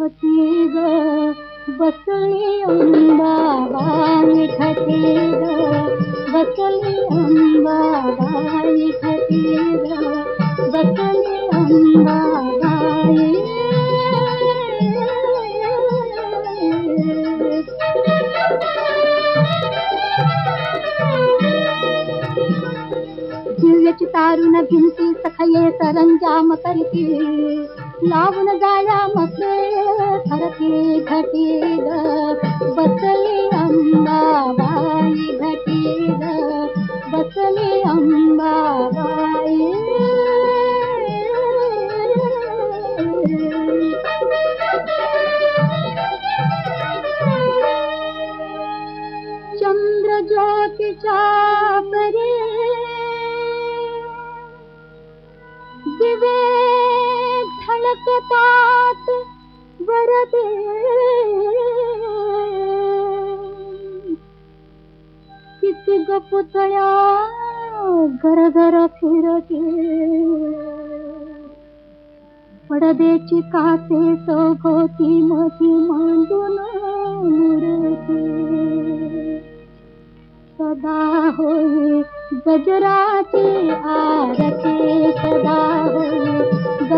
विठती ग बसली अंबाबा विठती ग बसली अंबाबा विठती ग बसली सखये सरंजाम करती लावून जाया मसे धरती घटी ग बसली अंबाबाई घटी ग बसली चंद्र ज्योतीच्या परी दिवे धडकतात वरदे किती गपुतळ्या घर घर फिरते। पडदेची कासे सभोवती मधी मांडून मुरते। सदा होई गजराची आरती सदा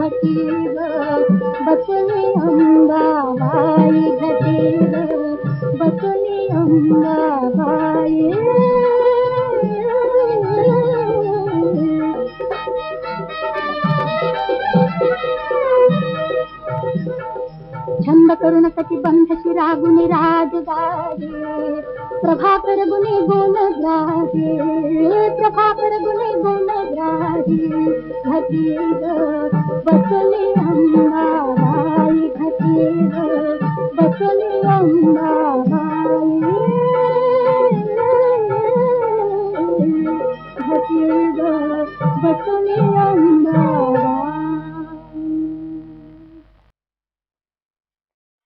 घटी ग बसली अंबाबाई घटी ग बसली अंबाबाई छंद करून कटी बंध शिरागुनी राजगारी, प्रभाकर गुणी गुण ग्राही प्रभाकर गुणी गुण ग्राही